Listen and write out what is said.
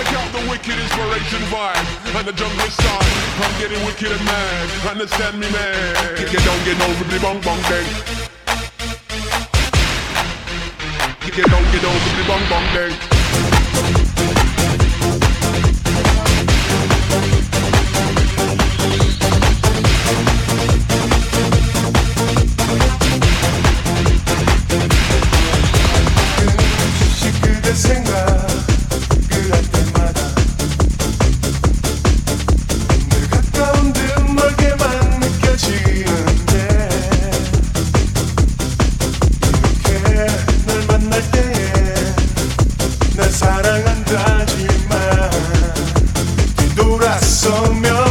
Check out the wicked inspiration vibe and the jungle style. I'm getting wicked and mad. Understand me, man. Get down, get over the bong bong bang. thing. Get down, get over the bong bong bang. 사랑한다지만 뒤돌아서면